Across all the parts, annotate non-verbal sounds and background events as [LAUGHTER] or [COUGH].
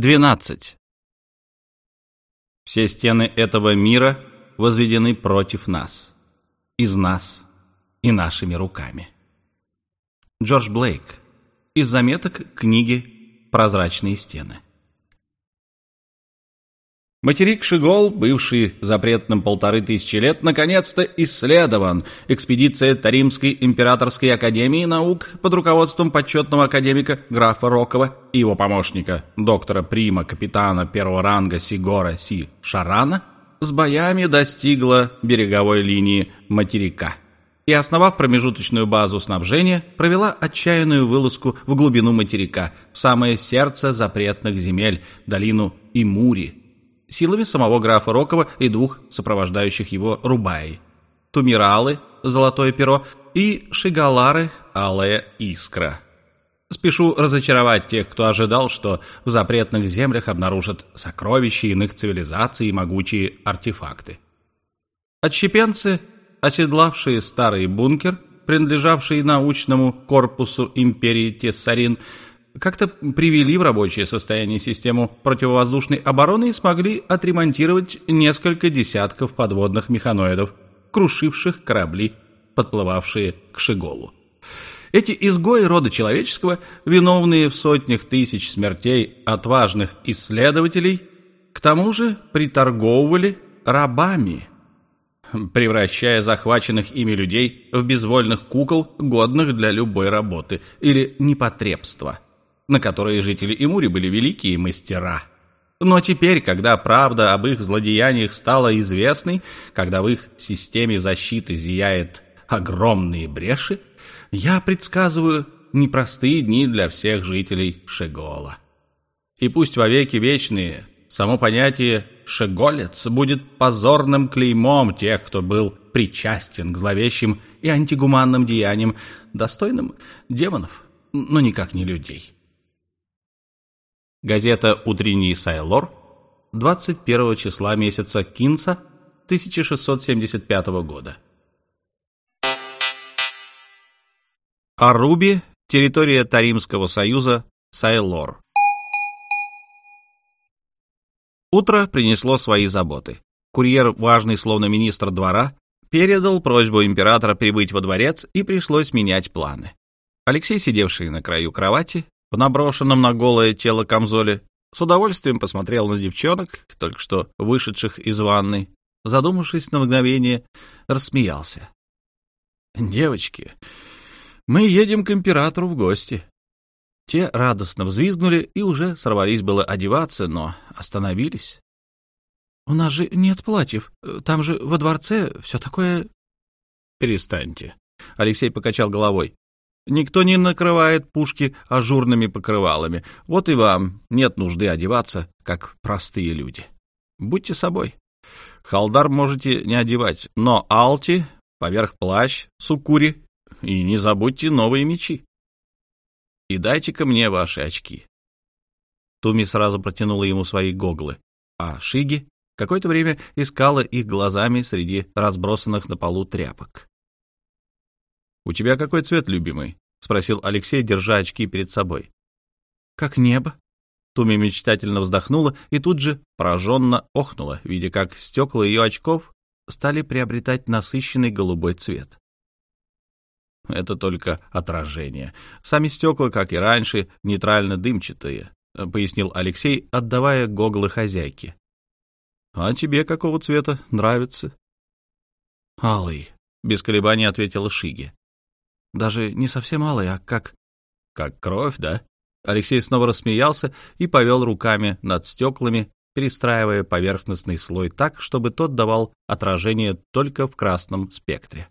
12. Все стены этого мира возведены против нас, из нас и нашими руками. Джордж Блейк. Из заметок книги «Прозрачные стены». Материк Шигол, бывший запретным полторы тысячи лет, наконец-то исследован. Экспедиция Таримской императорской академии наук под руководством почетного академика графа Рокова и его помощника, доктора Прима, капитана первого ранга Сигора Си Шарана, с боями достигла береговой линии материка и, основав промежуточную базу снабжения, провела отчаянную вылазку в глубину материка, в самое сердце запретных земель, долину Имури, силами самого графа Рокова и двух сопровождающих его рубаи. Тумиралы, золотое перо, и шигалары, алая искра. Спешу разочаровать тех, кто ожидал, что в запретных землях обнаружат сокровища иных цивилизаций и могучие артефакты. Отщепенцы, оседлавшие старый бункер, принадлежавший научному корпусу империи Тессарин, как-то привели в рабочее состояние систему противовоздушной обороны и смогли отремонтировать несколько десятков подводных механоидов, крушивших корабли, подплывавшие к Шиголу. Эти изгои рода человеческого, виновные в сотнях тысяч смертей отважных исследователей, к тому же приторговывали рабами, превращая захваченных ими людей в безвольных кукол, годных для любой работы или непотребства – на которые жители Имури были великие мастера. Но теперь, когда правда об их злодеяниях стала известной, когда в их системе защиты зияет огромные бреши, я предсказываю непростые дни для всех жителей Шегола. И пусть вовеки вечные само понятие «шеголец» будет позорным клеймом тех, кто был причастен к зловещим и антигуманным деяниям, достойным демонов, но никак не людей. Газета «Утренний Сайлор» 21 числа месяца Кинса 1675 года. Аруби, территория Таримского союза, Сайлор. Утро принесло свои заботы. Курьер, важный словно министр двора, передал просьбу императора прибыть во дворец, и пришлось менять планы. Алексей, сидевший на краю кровати, в наброшенном на голое тело камзоле, с удовольствием посмотрел на девчонок, только что вышедших из ванной, задумавшись на мгновение, рассмеялся. «Девочки, мы едем к императору в гости». Те радостно взвизгнули и уже сорвались было одеваться, но остановились. «У нас же нет платьев, там же во дворце все такое...» «Перестаньте», — Алексей покачал головой. Никто не накрывает пушки ажурными покрывалами. Вот и вам нет нужды одеваться, как простые люди. Будьте собой. Халдар можете не одевать, но алти, поверх плащ, сукури, и не забудьте новые мечи. И дайте-ка мне ваши очки. Туми сразу протянула ему свои гоглы, а Шиги какое-то время искала их глазами среди разбросанных на полу тряпок. «У тебя какой цвет любимый?» — спросил Алексей, держа очки перед собой. «Как небо». Туми мечтательно вздохнула и тут же пораженно охнула, видя, как стекла ее очков стали приобретать насыщенный голубой цвет. Это только отражение. Сами стекла, как и раньше, нейтрально-дымчатые, — пояснил Алексей, отдавая гоглы хозяйке. — А тебе какого цвета нравится? — Алый, — без колебаний ответила Шиги. Даже не совсем алый, а как... Как кровь, да? Алексей снова рассмеялся и повел руками над стеклами, перестраивая поверхностный слой так, чтобы тот давал отражение только в красном спектре.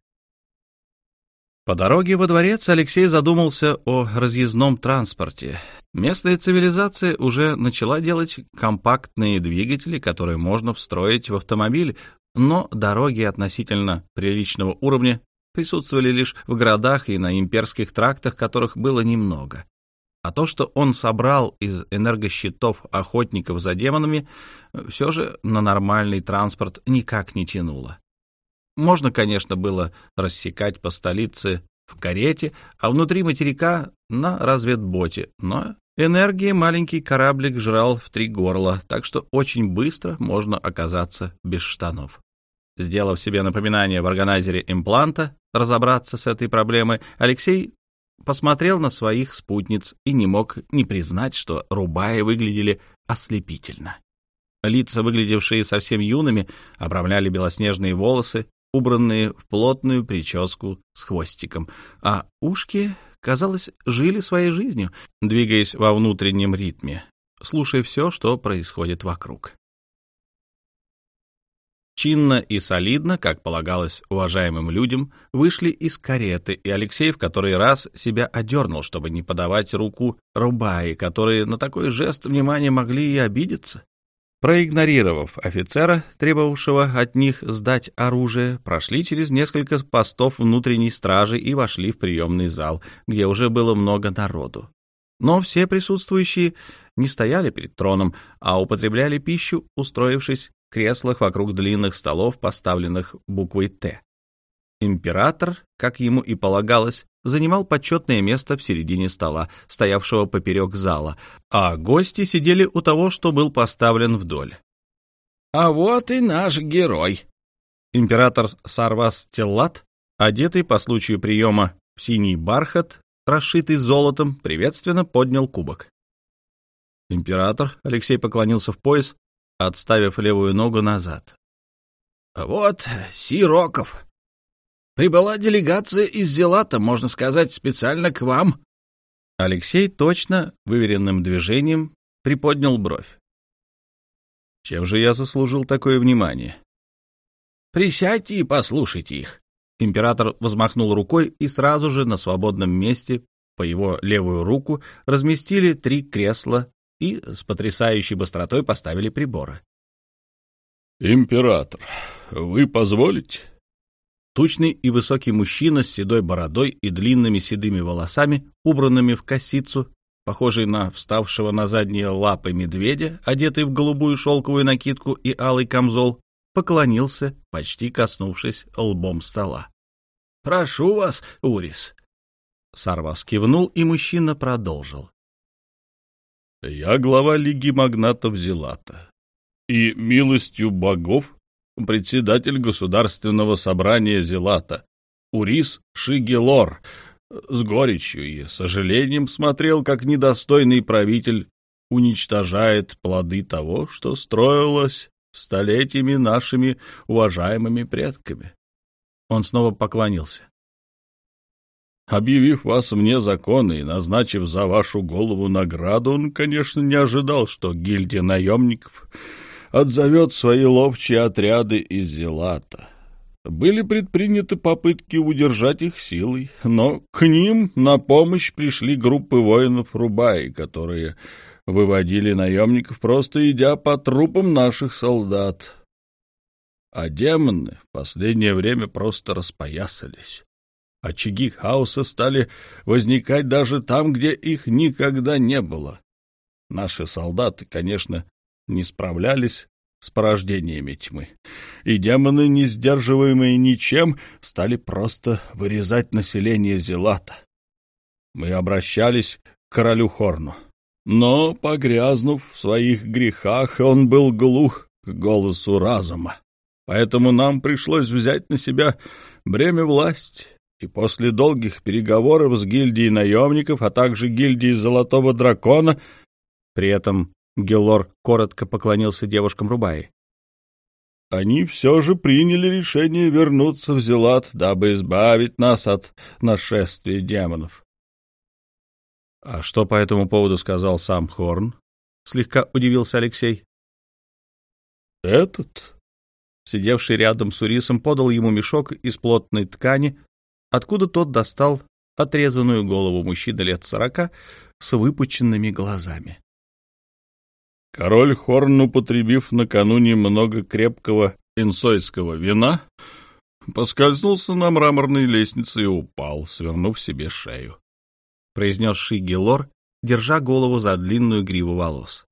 По дороге во дворец Алексей задумался о разъездном транспорте. Местная цивилизация уже начала делать компактные двигатели, которые можно встроить в автомобиль, но дороги относительно приличного уровня присутствовали лишь в городах и на имперских трактах, которых было немного. А то, что он собрал из энергощитов охотников за демонами, все же на нормальный транспорт никак не тянуло. Можно, конечно, было рассекать по столице в карете, а внутри материка на разведботе, но Энергии маленький кораблик жрал в три горла, так что очень быстро можно оказаться без штанов. Сделав себе напоминание в органайзере импланта разобраться с этой проблемой, Алексей посмотрел на своих спутниц и не мог не признать, что рубаи выглядели ослепительно. Лица, выглядевшие совсем юными, обрамляли белоснежные волосы, убранные в плотную прическу с хвостиком, а ушки, казалось, жили своей жизнью, двигаясь во внутреннем ритме, слушая все, что происходит вокруг. Чинно и солидно, как полагалось уважаемым людям, вышли из кареты, и Алексей в который раз себя одернул, чтобы не подавать руку рубаи, которые на такой жест внимания могли и обидеться. Проигнорировав офицера, требовавшего от них сдать оружие, прошли через несколько постов внутренней стражи и вошли в приемный зал, где уже было много народу. Но все присутствующие не стояли перед троном, а употребляли пищу, устроившись креслах вокруг длинных столов, поставленных буквой «Т». Император, как ему и полагалось, занимал почетное место в середине стола, стоявшего поперек зала, а гости сидели у того, что был поставлен вдоль. «А вот и наш герой!» Император Сарвас Теллат, одетый по случаю приема в синий бархат, расшитый золотом, приветственно поднял кубок. Император Алексей поклонился в пояс, отставив левую ногу назад. «Вот Сироков, Прибыла делегация из Зелата, можно сказать, специально к вам. Алексей точно выверенным движением приподнял бровь. Чем же я заслужил такое внимание? Присядьте и послушайте их. Император взмахнул рукой, и сразу же на свободном месте по его левую руку разместили три кресла и с потрясающей быстротой поставили приборы. «Император, вы позволите?» Тучный и высокий мужчина с седой бородой и длинными седыми волосами, убранными в косицу, похожий на вставшего на задние лапы медведя, одетый в голубую шелковую накидку и алый камзол, поклонился, почти коснувшись лбом стола. — Прошу вас, Урис. Сарвас кивнул, и мужчина продолжил. — Я глава Лиги магнатов Зелата, и милостью богов председатель Государственного собрания Зелата, Урис Шигелор, с горечью и сожалением смотрел, как недостойный правитель уничтожает плоды того, что строилось столетиями нашими уважаемыми предками. Он снова поклонился. Объявив вас мне законы и назначив за вашу голову награду, он, конечно, не ожидал, что гильдия наемников отзовет свои ловчие отряды из Зелата. Были предприняты попытки удержать их силой, но к ним на помощь пришли группы воинов Рубаи, которые выводили наемников, просто идя по трупам наших солдат. А демоны в последнее время просто распоясались. Очаги хаоса стали возникать даже там, где их никогда не было. Наши солдаты, конечно, не справлялись с порождениями тьмы, и демоны, не сдерживаемые ничем, стали просто вырезать население Зелата. Мы обращались к королю Хорну, но, погрязнув в своих грехах, он был глух к голосу разума, поэтому нам пришлось взять на себя бремя власти, и после долгих переговоров с гильдией наемников, а также гильдией Золотого Дракона, при этом Геллор коротко поклонился девушкам Рубаи. Они все же приняли решение вернуться в Зелат, дабы избавить нас от нашествия демонов. — А что по этому поводу сказал сам Хорн? — слегка удивился Алексей. — Этот, сидевший рядом с Урисом, подал ему мешок из плотной ткани, откуда тот достал отрезанную голову мужчины лет сорока с выпученными глазами. Король Хорн, употребив накануне много крепкого инсойского вина, поскользнулся на мраморной лестнице и упал, свернув себе шею. Произнес Шигелор, держа голову за длинную гриву волос.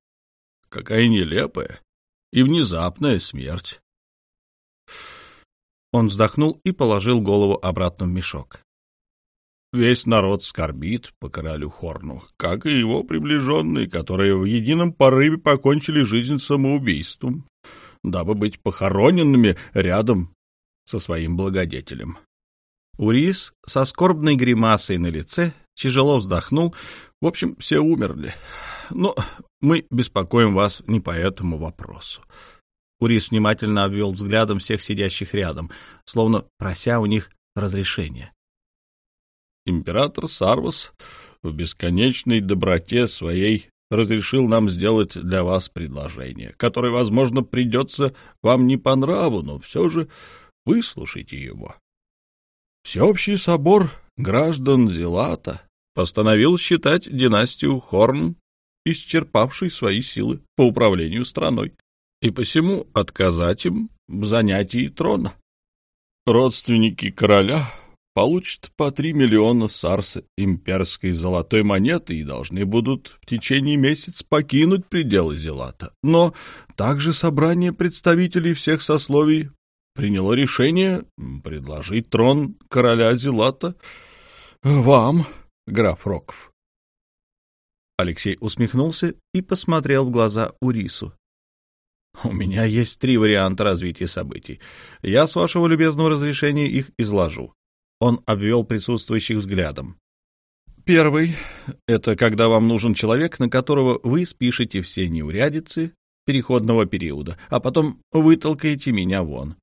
Какая нелепая и внезапная смерть. Он вздохнул и положил голову обратно в мешок. Весь народ скорбит по королю Хорну, как и его приближенные, которые в едином порыве покончили жизнь самоубийством, дабы быть похороненными рядом со своим благодетелем. Урис со скорбной гримасой на лице тяжело вздохнул. В общем, все умерли. Но мы беспокоим вас не по этому вопросу. Урис внимательно обвел взглядом всех сидящих рядом, словно прося у них разрешения. Император Сарвас в бесконечной доброте своей разрешил нам сделать для вас предложение, которое, возможно, придется вам не по нраву, но все же выслушайте его. Всеобщий собор граждан Зелата постановил считать династию Хорн исчерпавшей свои силы по управлению страной, и посему отказать им в занятии трона. Родственники короля получат по три миллиона сарс имперской золотой монеты и должны будут в течение месяца покинуть пределы Зелата. Но также собрание представителей всех сословий приняло решение предложить трон короля Зелата вам, граф Роков. Алексей усмехнулся и посмотрел в глаза Урису. «У меня есть три варианта развития событий. Я, с вашего любезного разрешения, их изложу». Он обвел присутствующих взглядом. Первый — это когда вам нужен человек, на которого вы спишете все неурядицы переходного периода, а потом вытолкаете меня вон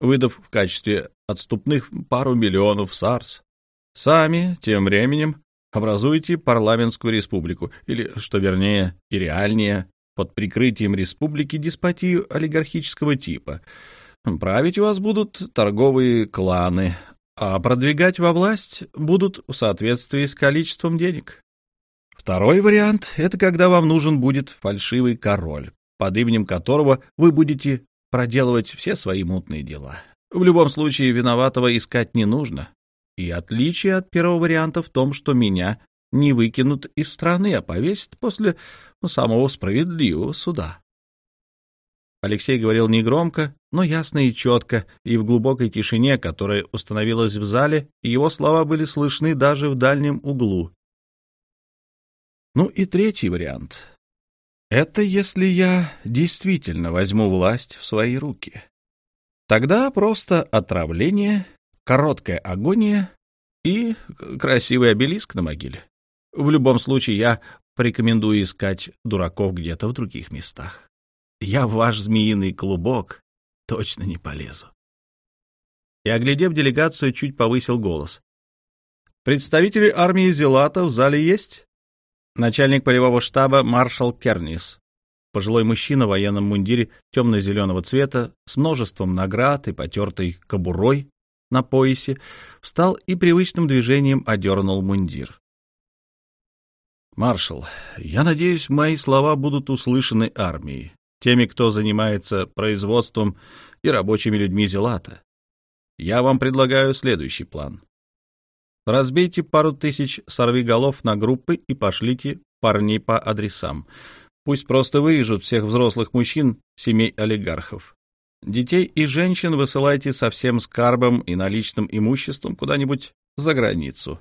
выдав в качестве отступных пару миллионов САРС. Сами, тем временем, образуете парламентскую республику, или, что вернее и реальнее, под прикрытием республики деспотию олигархического типа. Править у вас будут торговые кланы, а продвигать во власть будут в соответствии с количеством денег. Второй вариант — это когда вам нужен будет фальшивый король, под именем которого вы будете проделывать все свои мутные дела. В любом случае, виноватого искать не нужно. И отличие от первого варианта в том, что меня не выкинут из страны, а повесят после ну, самого справедливого суда. Алексей говорил негромко, но ясно и четко, и в глубокой тишине, которая установилась в зале, его слова были слышны даже в дальнем углу. Ну и третий вариант. Это если я действительно возьму власть в свои руки. Тогда просто отравление, короткая агония и красивый обелиск на могиле. В любом случае, я порекомендую искать дураков где-то в других местах. Я в ваш змеиный клубок точно не полезу. И, оглядев делегацию, чуть повысил голос. «Представители армии Зелата в зале есть?» Начальник полевого штаба маршал Кернис. Пожилой мужчина в военном мундире темно-зеленого цвета с множеством наград и потертой кобурой на поясе встал и привычным движением одернул мундир. «Маршал, я надеюсь, мои слова будут услышаны армией, теми, кто занимается производством и рабочими людьми Зелата. Я вам предлагаю следующий план. Разбейте пару тысяч сорвиголов на группы и пошлите парней по адресам. Пусть просто вырежут всех взрослых мужчин семей олигархов. Детей и женщин высылайте со всем скарбом и наличным имуществом куда-нибудь за границу.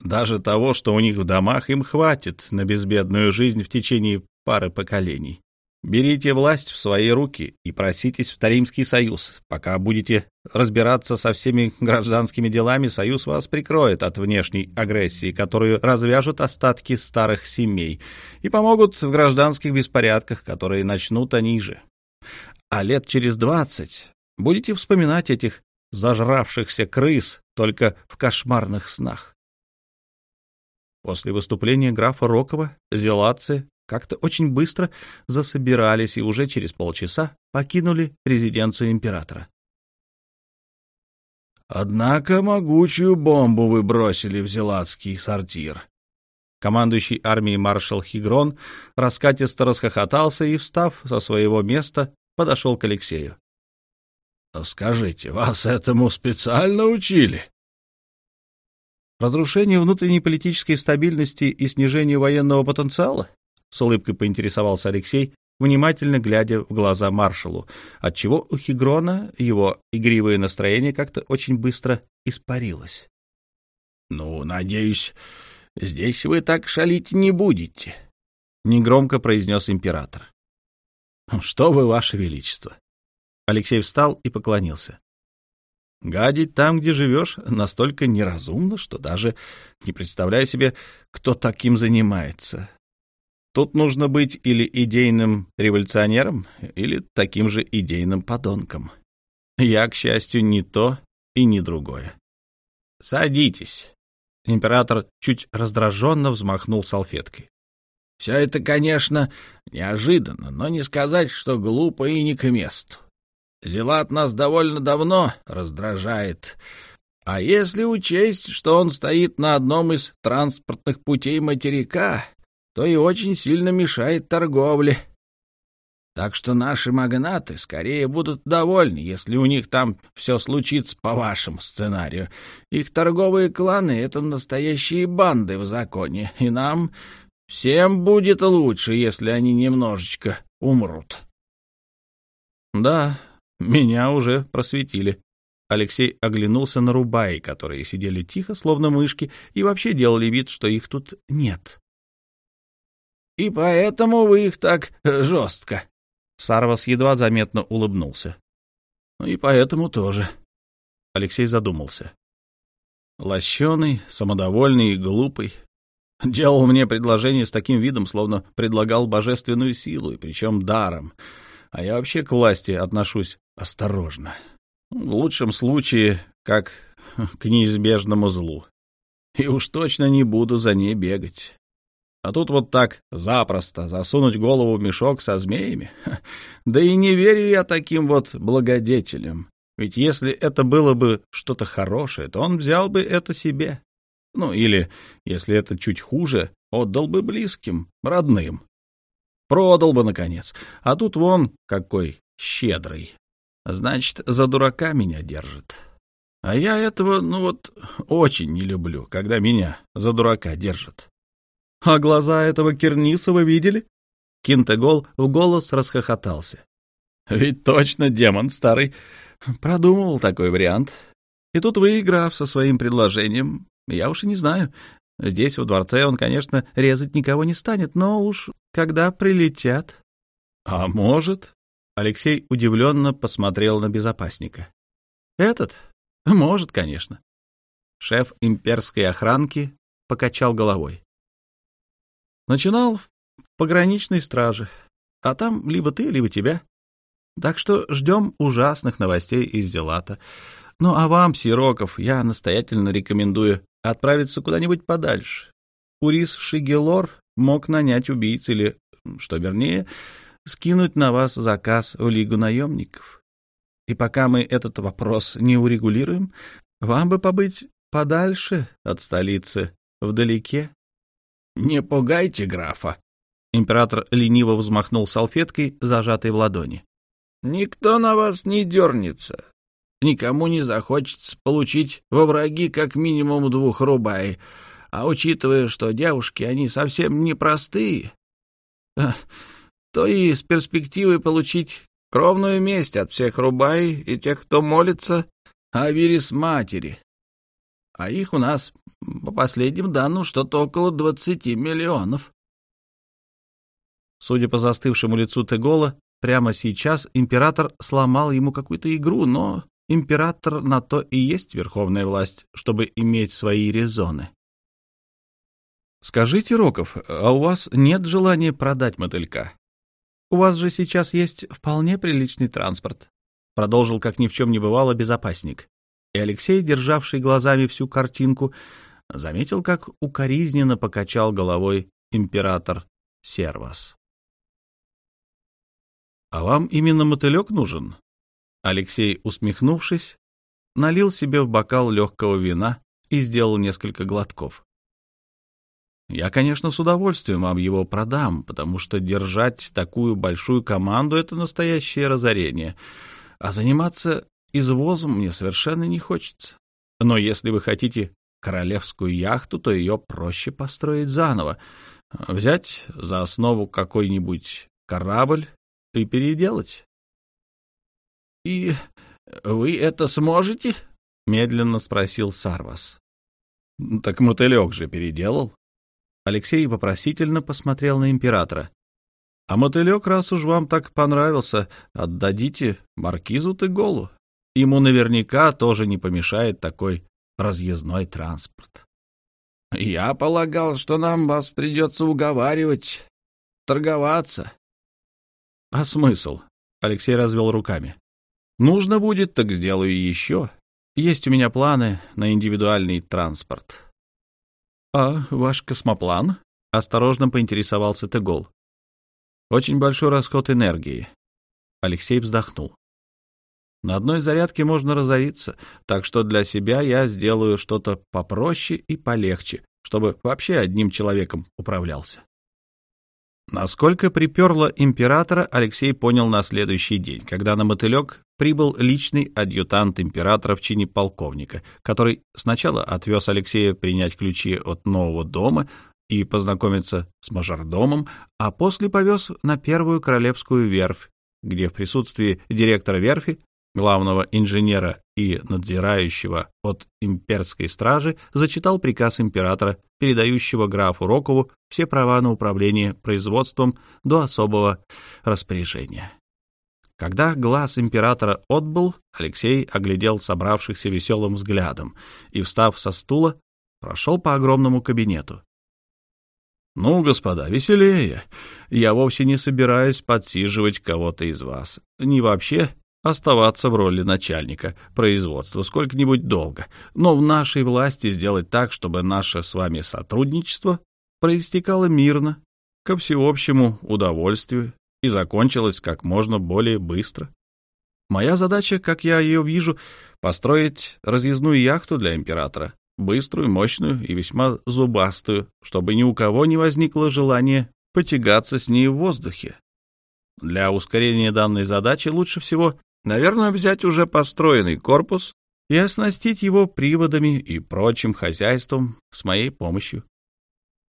Даже того, что у них в домах, им хватит на безбедную жизнь в течение пары поколений. Берите власть в свои руки и проситесь в Таримский союз. Пока будете разбираться со всеми гражданскими делами, союз вас прикроет от внешней агрессии, которую развяжут остатки старых семей, и помогут в гражданских беспорядках, которые начнут они же. А лет через двадцать будете вспоминать этих зажравшихся крыс только в кошмарных снах. После выступления графа Рокова зелатцы как-то очень быстро засобирались и уже через полчаса покинули резиденцию императора. Однако могучую бомбу вы бросили в зелатский сортир. Командующий армией маршал Хигрон раскатисто расхохотался и, встав со своего места, подошел к Алексею. — Скажите, вас этому специально учили? Разрушение внутренней политической стабильности и снижение военного потенциала? — с улыбкой поинтересовался Алексей, внимательно глядя в глаза маршалу, отчего у Хигрона его игривое настроение как-то очень быстро испарилось. Ну, надеюсь, здесь вы так шалить не будете, — негромко произнес император. — Что вы, ваше величество? Алексей встал и поклонился. Гадить там, где живешь, настолько неразумно, что даже не представляю себе, кто таким занимается. Тут нужно быть или идейным революционером, или таким же идейным подонком. Я, к счастью, не то и не другое. «Садитесь». Император чуть раздраженно взмахнул салфеткой. «Все это, конечно, неожиданно, но не сказать, что глупо и не к месту. Зелат нас довольно давно раздражает. А если учесть, что он стоит на одном из транспортных путей материка, то и очень сильно мешает торговле. Так что наши магнаты скорее будут довольны, если у них там все случится по вашему сценарию. Их торговые кланы — это настоящие банды в законе, и нам всем будет лучше, если они немножечко умрут. Да, меня уже просветили. Алексей оглянулся на рубаи, которые сидели тихо, словно мышки, и вообще делали вид, что их тут нет. «И поэтому вы их так э, жестко?» Сарвас едва заметно улыбнулся. «Ну и поэтому тоже». Алексей задумался. Лощеный, самодовольный и глупый. Делал мне предложение с таким видом, словно предлагал божественную силу, и причем даром. А я вообще к власти отношусь осторожно. В лучшем случае, как к неизбежному злу. И уж точно не буду за ней бегать. А тут вот так запросто засунуть голову в мешок со змеями. [LAUGHS] Да и не верю я таким вот благодетелям. Ведь если это было бы что-то хорошее, то он взял бы это себе. Ну, или, если это чуть хуже, отдал бы близким, родным. Продал бы, наконец. А тут вон какой щедрый. Значит, за дурака меня держит. А я этого, ну вот, очень не люблю, когда меня за дурака держат. А глаза этого Кернисова видели? Кинтегол в голос расхохотался. Ведь точно демон старый. Продумывал такой вариант. И тут выиграв со своим предложением, я уж и не знаю. Здесь, в дворце, он, конечно, резать никого не станет, но уж когда прилетят... А может... Алексей удивленно посмотрел на безопасника. Этот? Может, конечно. Шеф имперской охранки покачал головой. Начинал в пограничной страже, а там либо ты, либо тебя. Так что ждем ужасных новостей из Зелата. Ну а вам, Сироков, я настоятельно рекомендую отправиться куда-нибудь подальше. Урис Шигелор мог нанять убийц или, что вернее, скинуть на вас заказ в Лигу наемников. И пока мы этот вопрос не урегулируем, вам бы побыть подальше от столицы, вдалеке. «Не пугайте графа!» Император лениво взмахнул салфеткой, зажатой в ладони. «Никто на вас не дернется. Никому не захочется получить во враги как минимум двух рубай. А учитывая, что девушки, они совсем непростые, то и с перспективой получить кровную месть от всех рубай и тех, кто молится о вирис матери. А их у нас по последним данным, что-то около двадцати миллионов. Судя по застывшему лицу Тегола, прямо сейчас император сломал ему какую-то игру, но император на то и есть верховная власть, чтобы иметь свои резоны. «Скажите, Роков, а у вас нет желания продать мотылька? У вас же сейчас есть вполне приличный транспорт», — продолжил, как ни в чем не бывало, безопасник. И Алексей, державший глазами всю картинку, заметил, как укоризненно покачал головой император Сервас. «А вам именно мотылек нужен?» Алексей, усмехнувшись, налил себе в бокал легкого вина и сделал несколько глотков. Я, конечно, с удовольствием вам его продам, потому что держать такую большую команду — это настоящее разорение, а заниматься извозом мне совершенно не хочется. Но если вы хотите королевскую яхту, то ее проще построить заново, взять за основу какой-нибудь корабль и переделать. — И вы это сможете? — медленно спросил Сарвас. Так мотылек же переделал. Алексей вопросительно посмотрел на императора. А мотылек, раз уж вам так понравился, отдадите маркизу Теголу. Ему наверняка тоже не помешает такой разъездной транспорт. Я полагал, что нам вас придется уговаривать, торговаться. А смысл? Алексей развел руками. Нужно будет, так сделаю еще. Есть у меня планы на индивидуальный транспорт. А ваш космоплан? Осторожно поинтересовался Тегол. Очень большой расход энергии. Алексей вздохнул. На одной зарядке можно разориться, так что для себя я сделаю что-то попроще и полегче, чтобы вообще одним человеком управлялся. Насколько приперло императора, Алексей понял на следующий день, когда на мотылек прибыл личный адъютант императора в чине полковника, который сначала отвез Алексея принять ключи от нового дома и познакомиться с мажордомом, а после повез на первую королевскую верфь, где в присутствии директора верфи главного инженера и надзирающего от имперской стражи, зачитал приказ императора, передающего графу Рокову все права на управление производством до особого распоряжения. Когда глаз императора отбыл, Алексей оглядел собравшихся веселым взглядом и, встав со стула, прошел по огромному кабинету. «Ну, господа, веселее. Я вовсе не собираюсь подсиживать кого-то из вас. Не вообще, оставаться в роли начальника производства сколько-нибудь долго, но в нашей власти сделать так, чтобы наше с вами сотрудничество проистекало мирно, ко всеобщему удовольствию и закончилось как можно более быстро. Моя задача, как я ее вижу, построить разъездную яхту для императора, быструю, мощную и весьма зубастую, чтобы ни у кого не возникло желания потягаться с ней в воздухе. Для ускорения данной задачи лучше всего Наверное, взять уже построенный корпус и оснастить его приводами и прочим хозяйством с моей помощью.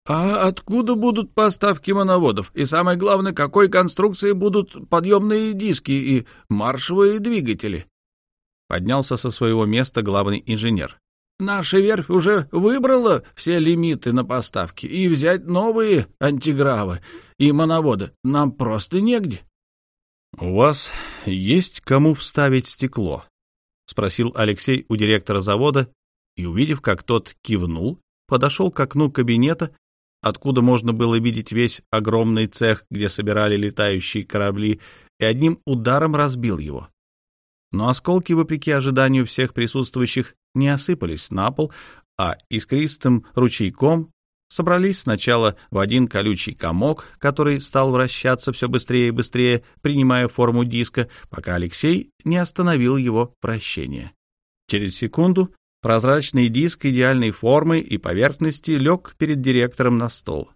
А откуда будут поставки моноводов? И самое главное, какой конструкции будут подъемные диски и маршевые двигатели? Поднялся со своего места главный инженер. Наша верфь уже выбрала все лимиты на поставки, и взять новые антигравы и моноводы нам просто негде. «У вас есть кому вставить стекло?» — спросил Алексей у директора завода и, увидев, как тот кивнул, подошел к окну кабинета, откуда можно было видеть весь огромный цех, где собирали летающие корабли, и одним ударом разбил его. Но осколки, вопреки ожиданию всех присутствующих, не осыпались на пол, а искристым ручейком собрались сначала в один колючий комок, который стал вращаться все быстрее и быстрее, принимая форму диска, пока Алексей не остановил его вращение. Через секунду прозрачный диск идеальной формы и поверхности лег перед директором на стол.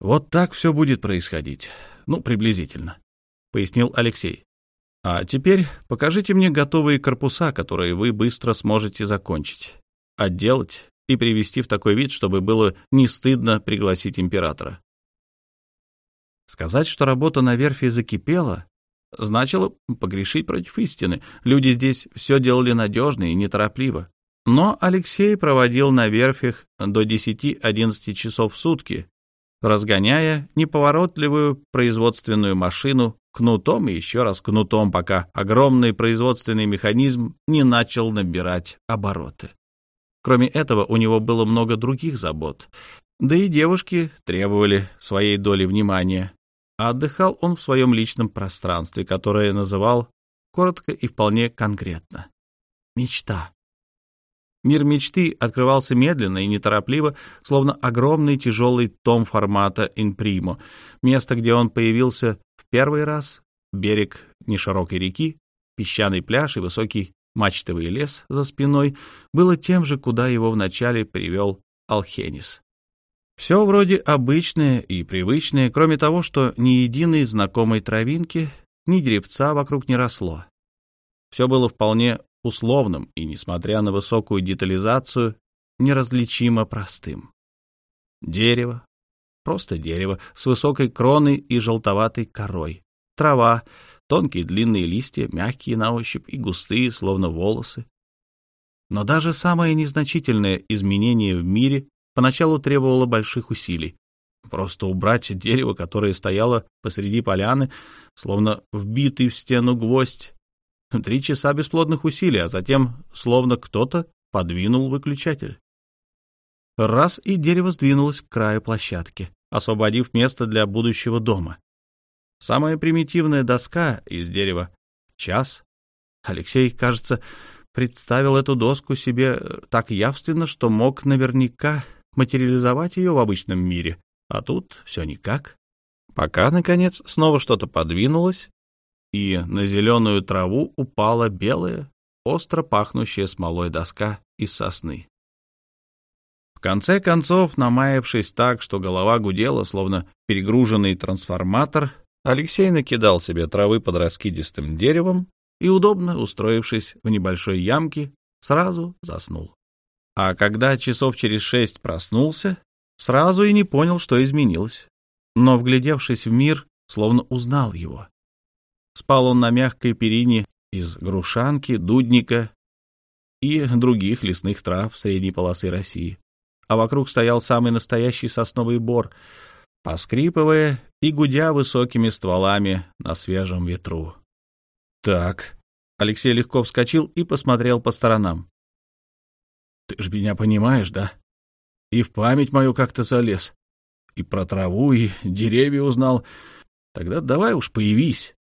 «Вот так все будет происходить. Ну, приблизительно», — пояснил Алексей. «А теперь покажите мне готовые корпуса, которые вы быстро сможете закончить, отделать и привести в такой вид, чтобы было не стыдно пригласить императора. Сказать, что работа на верфи закипела, значило погрешить против истины. Люди здесь все делали надежно и неторопливо. Но Алексей проводил на верфях до 10-11 часов в сутки, разгоняя неповоротливую производственную машину кнутом и еще раз кнутом, пока огромный производственный механизм не начал набирать обороты. Кроме этого, у него было много других забот. Да и девушки требовали своей доли внимания. Отдыхал он в своем личном пространстве, которое называл коротко и вполне конкретно. Мечта. Мир мечты открывался медленно и неторопливо, словно огромный тяжелый том формата инпримо. Место, где он появился в первый раз, берег неширокой реки, песчаный пляж и высокий мачтовый лес за спиной было тем же, куда его вначале привел Алхенис. Все вроде обычное и привычное, кроме того, что ни единой знакомой травинки, ни деревца вокруг не росло. Все было вполне условным и, несмотря на высокую детализацию, неразличимо простым. Дерево, просто дерево, с высокой кроной и желтоватой корой. Трава, Тонкие длинные листья, мягкие на ощупь и густые, словно волосы. Но даже самое незначительное изменение в мире поначалу требовало больших усилий. Просто убрать дерево, которое стояло посреди поляны, словно вбитый в стену гвоздь. Три часа бесплодных усилий, а затем словно кто-то подвинул выключатель. Раз, и дерево сдвинулось к краю площадки, освободив место для будущего дома. Самая примитивная доска из дерева — час. Алексей, кажется, представил эту доску себе так явственно, что мог наверняка материализовать ее в обычном мире, а тут все никак. Пока, наконец, снова что-то подвинулось, и на зеленую траву упала белая, остро пахнущая смолой доска из сосны. В конце концов, намаявшись так, что голова гудела, словно перегруженный трансформатор, Алексей накидал себе травы под раскидистым деревом и, удобно устроившись в небольшой ямке, сразу заснул. А когда часов через шесть проснулся, сразу и не понял, что изменилось. Но, вглядевшись в мир, словно узнал его. Спал он на мягкой перине из грушанки, дудника и других лесных трав средней полосы России. А вокруг стоял самый настоящий сосновый бор, поскрипывая и гудя высокими стволами на свежем ветру. «Так», — Алексей легко вскочил и посмотрел по сторонам. «Ты же меня понимаешь, да? И в память мою как-то залез. И про траву, и деревья узнал. Тогда давай уж появись».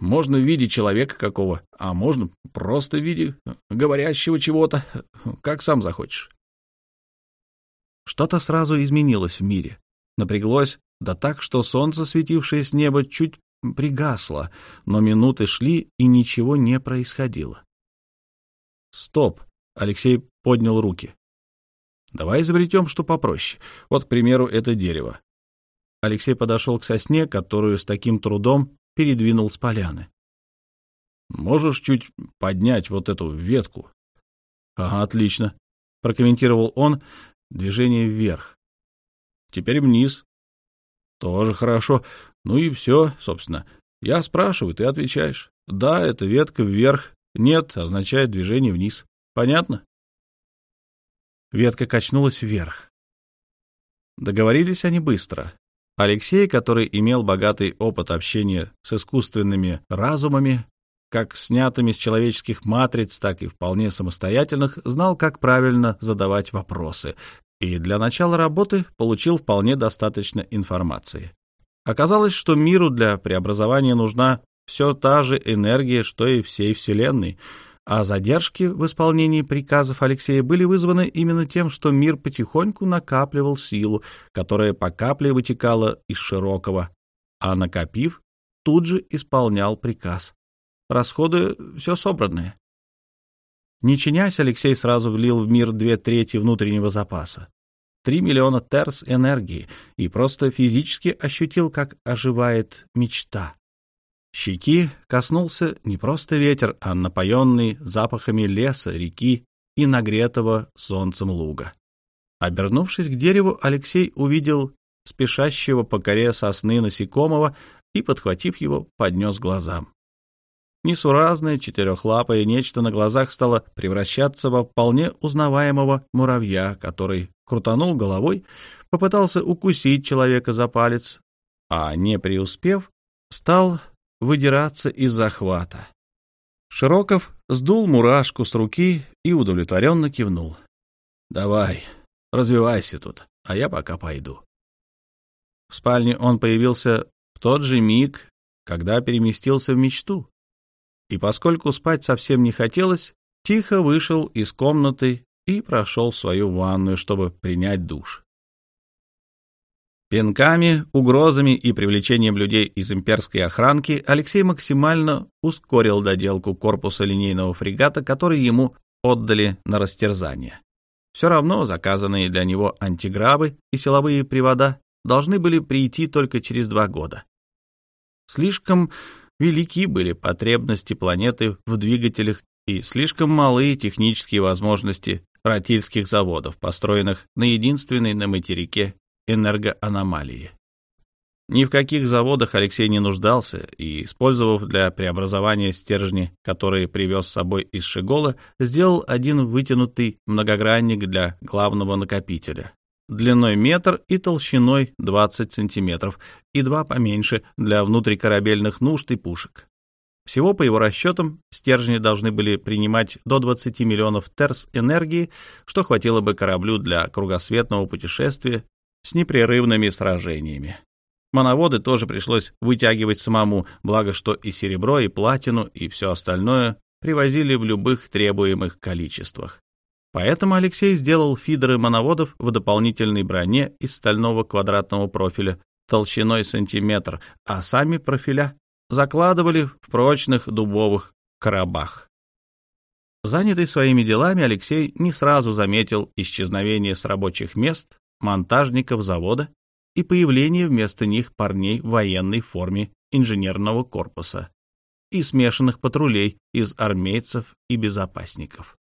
Можно в виде человека какого, а можно просто в виде говорящего чего-то, как сам захочешь. Что-то сразу изменилось в мире. Напряглось, да так, что солнце, светившее с неба, чуть пригасло, но минуты шли, и ничего не происходило. «Стоп!» — Алексей поднял руки. «Давай изобретем что попроще. Вот, к примеру, это дерево». Алексей подошел к сосне, которую с таким трудом передвинул с поляны. «Можешь чуть поднять вот эту ветку?» «Ага, отлично», — прокомментировал он движение вверх. «Теперь вниз». «Тоже хорошо. Ну и все, собственно. Я спрашиваю, ты отвечаешь. Да, это ветка вверх. Нет, означает движение вниз. Понятно?» Ветка качнулась вверх. Договорились они быстро. Алексей, который имел богатый опыт общения с искусственными разумами, как снятыми с человеческих матриц, так и вполне самостоятельных, знал, как правильно задавать вопросы, и для начала работы получил вполне достаточно информации. Оказалось, что миру для преобразования нужна все та же энергия, что и всей Вселенной — а задержки в исполнении приказов Алексея были вызваны именно тем, что мир потихоньку накапливал силу, которая по капле вытекала из широкого, а накопив, тут же исполнял приказ. Расходы все собранное. Не чинясь, Алексей сразу влил в мир две трети внутреннего запаса. Три миллиона терс энергии и просто физически ощутил, как оживает мечта. Щеки коснулся не просто ветер, а напоенный запахами леса, реки и нагретого солнцем луга. Обернувшись к дереву, Алексей увидел спешащего по коре сосны насекомого и, подхватив его, поднес глазам. Несуразное четырехлапое нечто на глазах стало превращаться во вполне узнаваемого муравья, который крутанул головой, попытался укусить человека за палец, а, не преуспев, стал выдираться из захвата. Широков сдул мурашку с руки и удовлетворенно кивнул. «Давай, развивайся тут, а я пока пойду». В спальне он появился в тот же миг, когда переместился в мечту. И поскольку спать совсем не хотелось, тихо вышел из комнаты и прошел в свою ванную, чтобы принять душ. Пинками, угрозами и привлечением людей из имперской охранки Алексей максимально ускорил доделку корпуса линейного фрегата, который ему отдали на растерзание. Все равно заказанные для него антиграбы и силовые привода должны были прийти только через два года. Слишком велики были потребности планеты в двигателях и слишком малы технические возможности ротильских заводов, построенных на единственной на материке энергоаномалии. Ни в каких заводах Алексей не нуждался и, использовав для преобразования стержни, которые привез с собой из Шигола, сделал один вытянутый многогранник для главного накопителя, длиной метр и толщиной 20 сантиметров, и два поменьше для внутрикорабельных нужд и пушек. Всего, по его расчетам, стержни должны были принимать до 20 миллионов терс энергии, что хватило бы кораблю для кругосветного путешествия с непрерывными сражениями. Моноводы тоже пришлось вытягивать самому, благо что и серебро, и платину, и все остальное привозили в любых требуемых количествах. Поэтому Алексей сделал фидеры моноводов в дополнительной броне из стального квадратного профиля толщиной сантиметр, а сами профиля закладывали в прочных дубовых коробах. Занятый своими делами, Алексей не сразу заметил исчезновение с рабочих мест монтажников завода и появление вместо них парней в военной форме инженерного корпуса и смешанных патрулей из армейцев и безопасников.